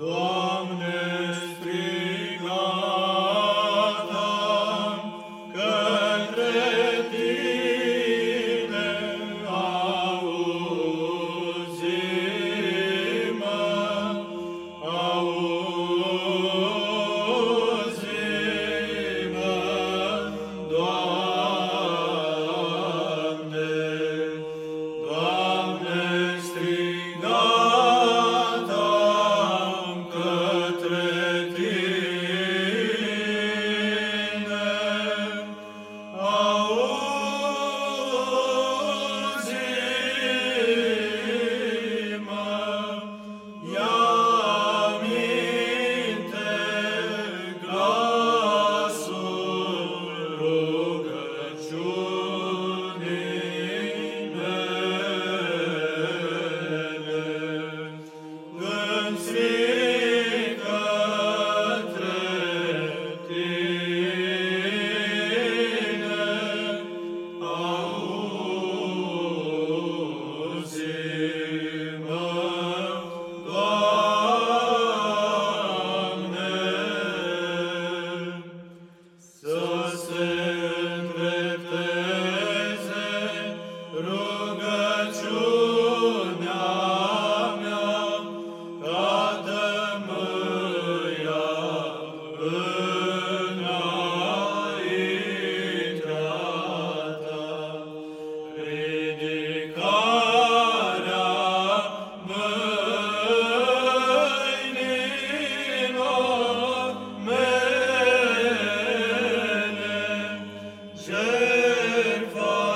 Gloire good for